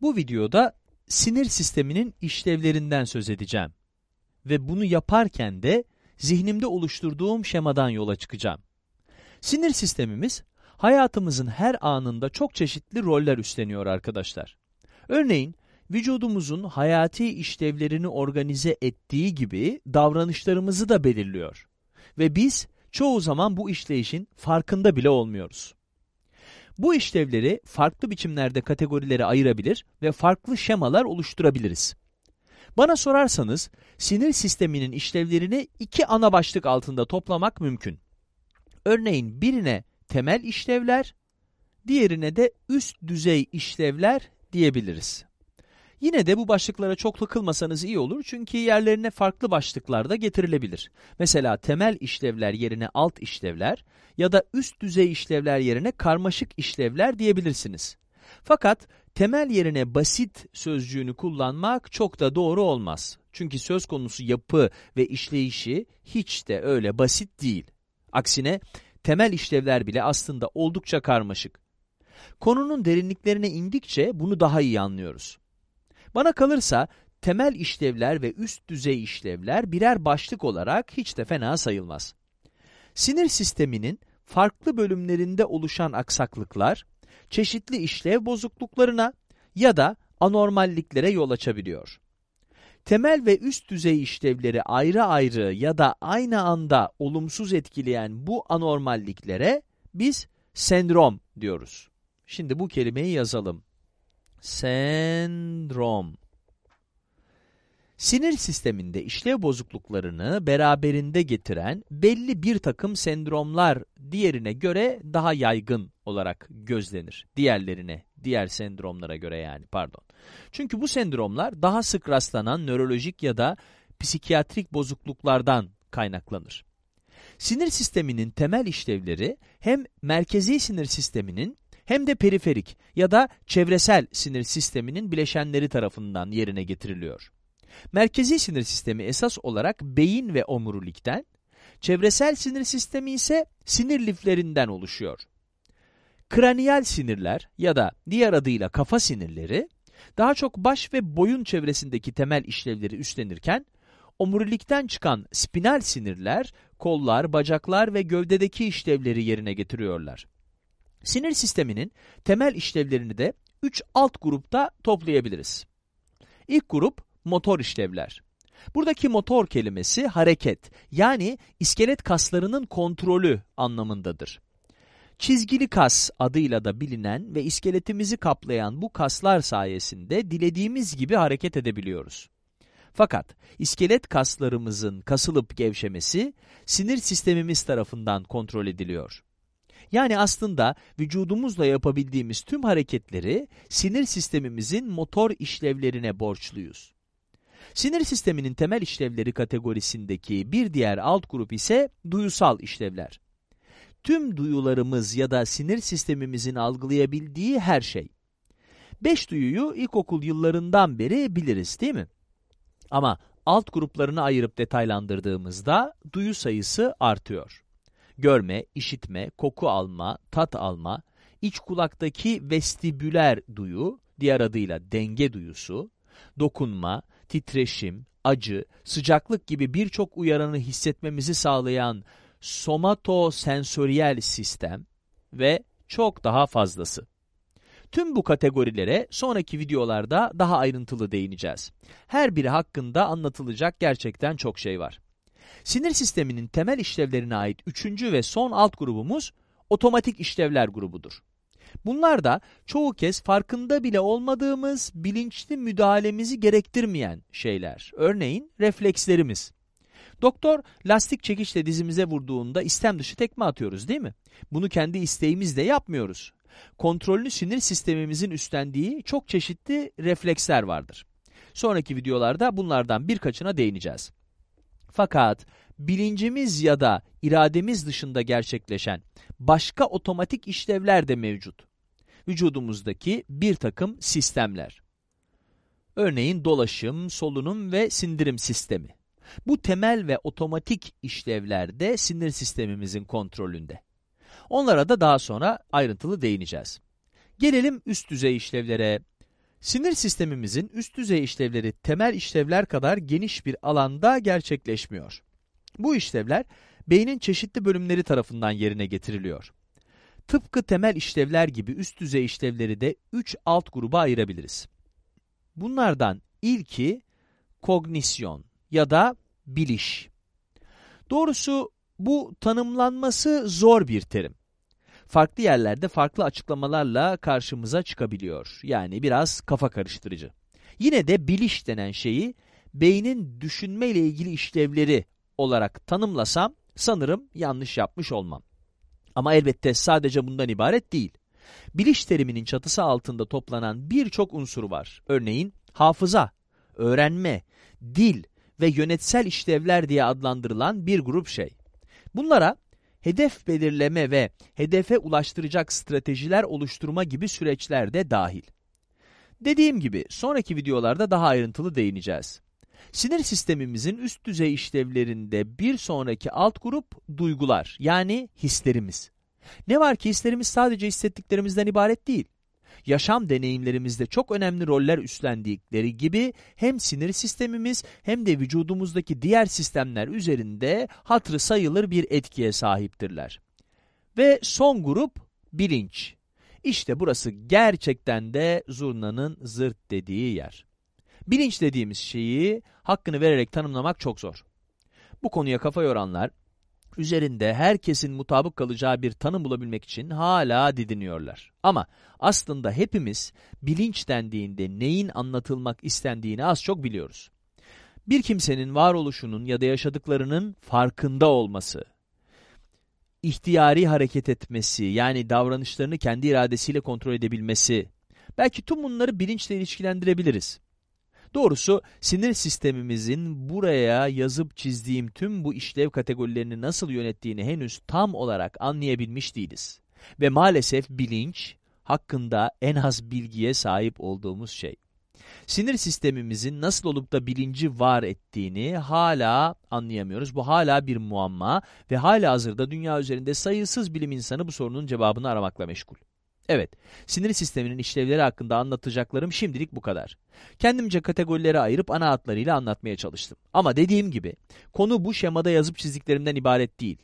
Bu videoda sinir sisteminin işlevlerinden söz edeceğim. Ve bunu yaparken de zihnimde oluşturduğum şemadan yola çıkacağım. Sinir sistemimiz hayatımızın her anında çok çeşitli roller üstleniyor arkadaşlar. Örneğin vücudumuzun hayati işlevlerini organize ettiği gibi davranışlarımızı da belirliyor. Ve biz çoğu zaman bu işleyişin farkında bile olmuyoruz. Bu işlevleri farklı biçimlerde kategorilere ayırabilir ve farklı şemalar oluşturabiliriz. Bana sorarsanız sinir sisteminin işlevlerini iki ana başlık altında toplamak mümkün. Örneğin birine temel işlevler, diğerine de üst düzey işlevler diyebiliriz. Yine de bu başlıklara çok takılmasanız iyi olur çünkü yerlerine farklı başlıklar da getirilebilir. Mesela temel işlevler yerine alt işlevler ya da üst düzey işlevler yerine karmaşık işlevler diyebilirsiniz. Fakat temel yerine basit sözcüğünü kullanmak çok da doğru olmaz. Çünkü söz konusu yapı ve işleyişi hiç de öyle basit değil. Aksine temel işlevler bile aslında oldukça karmaşık. Konunun derinliklerine indikçe bunu daha iyi anlıyoruz. Bana kalırsa temel işlevler ve üst düzey işlevler birer başlık olarak hiç de fena sayılmaz. Sinir sisteminin farklı bölümlerinde oluşan aksaklıklar, çeşitli işlev bozukluklarına ya da anormalliklere yol açabiliyor. Temel ve üst düzey işlevleri ayrı ayrı ya da aynı anda olumsuz etkileyen bu anormalliklere biz sendrom diyoruz. Şimdi bu kelimeyi yazalım. Sendrom. Sinir sisteminde işlev bozukluklarını beraberinde getiren belli bir takım sendromlar diğerine göre daha yaygın olarak gözlenir. Diğerlerine, diğer sendromlara göre yani pardon. Çünkü bu sendromlar daha sık rastlanan nörolojik ya da psikiyatrik bozukluklardan kaynaklanır. Sinir sisteminin temel işlevleri hem merkezi sinir sisteminin hem de periferik ya da çevresel sinir sisteminin bileşenleri tarafından yerine getiriliyor. Merkezi sinir sistemi esas olarak beyin ve omurilikten, çevresel sinir sistemi ise sinir liflerinden oluşuyor. Kraniyal sinirler ya da diğer adıyla kafa sinirleri, daha çok baş ve boyun çevresindeki temel işlevleri üstlenirken, omurilikten çıkan spinal sinirler, kollar, bacaklar ve gövdedeki işlevleri yerine getiriyorlar. Sinir sisteminin temel işlevlerini de 3 alt grupta toplayabiliriz. İlk grup motor işlevler. Buradaki motor kelimesi hareket yani iskelet kaslarının kontrolü anlamındadır. Çizgili kas adıyla da bilinen ve iskeletimizi kaplayan bu kaslar sayesinde dilediğimiz gibi hareket edebiliyoruz. Fakat iskelet kaslarımızın kasılıp gevşemesi sinir sistemimiz tarafından kontrol ediliyor. Yani aslında vücudumuzla yapabildiğimiz tüm hareketleri sinir sistemimizin motor işlevlerine borçluyuz. Sinir sisteminin temel işlevleri kategorisindeki bir diğer alt grup ise duyusal işlevler. Tüm duyularımız ya da sinir sistemimizin algılayabildiği her şey. Beş duyuyu ilkokul yıllarından beri biliriz değil mi? Ama alt gruplarını ayırıp detaylandırdığımızda duyu sayısı artıyor görme, işitme, koku alma, tat alma, iç kulaktaki vestibüler duyu, diğer adıyla denge duyusu, dokunma, titreşim, acı, sıcaklık gibi birçok uyaranı hissetmemizi sağlayan somatosensöriyel sistem ve çok daha fazlası. Tüm bu kategorilere sonraki videolarda daha ayrıntılı değineceğiz. Her biri hakkında anlatılacak gerçekten çok şey var. Sinir sisteminin temel işlevlerine ait üçüncü ve son alt grubumuz otomatik işlevler grubudur. Bunlar da çoğu kez farkında bile olmadığımız, bilinçli müdahalemizi gerektirmeyen şeyler. Örneğin reflekslerimiz. Doktor lastik çekişle dizimize vurduğunda istem dışı tekme atıyoruz değil mi? Bunu kendi isteğimizle yapmıyoruz. Kontrollü sinir sistemimizin üstlendiği çok çeşitli refleksler vardır. Sonraki videolarda bunlardan birkaçına değineceğiz. Fakat bilincimiz ya da irademiz dışında gerçekleşen başka otomatik işlevler de mevcut. Vücudumuzdaki bir takım sistemler. Örneğin dolaşım, solunum ve sindirim sistemi. Bu temel ve otomatik işlevler de sinir sistemimizin kontrolünde. Onlara da daha sonra ayrıntılı değineceğiz. Gelelim üst düzey işlevlere. Sinir sistemimizin üst düzey işlevleri temel işlevler kadar geniş bir alanda gerçekleşmiyor. Bu işlevler beynin çeşitli bölümleri tarafından yerine getiriliyor. Tıpkı temel işlevler gibi üst düzey işlevleri de 3 alt gruba ayırabiliriz. Bunlardan ilki kognisyon ya da biliş. Doğrusu bu tanımlanması zor bir terim. Farklı yerlerde farklı açıklamalarla karşımıza çıkabiliyor. Yani biraz kafa karıştırıcı. Yine de biliş denen şeyi beynin düşünme ile ilgili işlevleri olarak tanımlasam sanırım yanlış yapmış olmam. Ama elbette sadece bundan ibaret değil. Biliş teriminin çatısı altında toplanan birçok unsur var. Örneğin hafıza, öğrenme, dil ve yönetsel işlevler diye adlandırılan bir grup şey. Bunlara hedef belirleme ve hedefe ulaştıracak stratejiler oluşturma gibi süreçler de dahil. Dediğim gibi sonraki videolarda daha ayrıntılı değineceğiz. Sinir sistemimizin üst düzey işlevlerinde bir sonraki alt grup duygular yani hislerimiz. Ne var ki hislerimiz sadece hissettiklerimizden ibaret değil. Yaşam deneyimlerimizde çok önemli roller üstlendikleri gibi hem sinir sistemimiz hem de vücudumuzdaki diğer sistemler üzerinde hatırı sayılır bir etkiye sahiptirler. Ve son grup bilinç. İşte burası gerçekten de zurnanın zırt dediği yer. Bilinç dediğimiz şeyi hakkını vererek tanımlamak çok zor. Bu konuya kafa yoranlar, üzerinde herkesin mutabık kalacağı bir tanım bulabilmek için hala didiniyorlar. Ama aslında hepimiz bilinç dendiğinde neyin anlatılmak istendiğini az çok biliyoruz. Bir kimsenin varoluşunun ya da yaşadıklarının farkında olması, ihtiyari hareket etmesi yani davranışlarını kendi iradesiyle kontrol edebilmesi, belki tüm bunları bilinçle ilişkilendirebiliriz. Doğrusu sinir sistemimizin buraya yazıp çizdiğim tüm bu işlev kategorilerini nasıl yönettiğini henüz tam olarak anlayabilmiş değiliz. Ve maalesef bilinç hakkında en az bilgiye sahip olduğumuz şey. Sinir sistemimizin nasıl olup da bilinci var ettiğini hala anlayamıyoruz. Bu hala bir muamma ve hala hazırda dünya üzerinde sayısız bilim insanı bu sorunun cevabını aramakla meşgul. Evet, sinir sisteminin işlevleri hakkında anlatacaklarım şimdilik bu kadar. Kendimce kategorilere ayırıp ana hatlarıyla anlatmaya çalıştım. Ama dediğim gibi, konu bu şemada yazıp çizdiklerimden ibaret değil.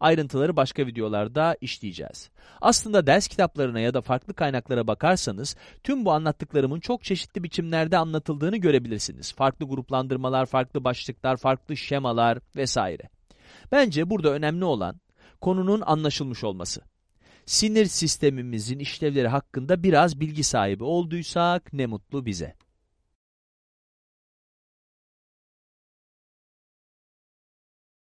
Ayrıntıları başka videolarda işleyeceğiz. Aslında ders kitaplarına ya da farklı kaynaklara bakarsanız, tüm bu anlattıklarımın çok çeşitli biçimlerde anlatıldığını görebilirsiniz. Farklı gruplandırmalar, farklı başlıklar, farklı şemalar vesaire. Bence burada önemli olan, konunun anlaşılmış olması sinir sistemimizin işlevleri hakkında biraz bilgi sahibi olduysak ne mutlu bize.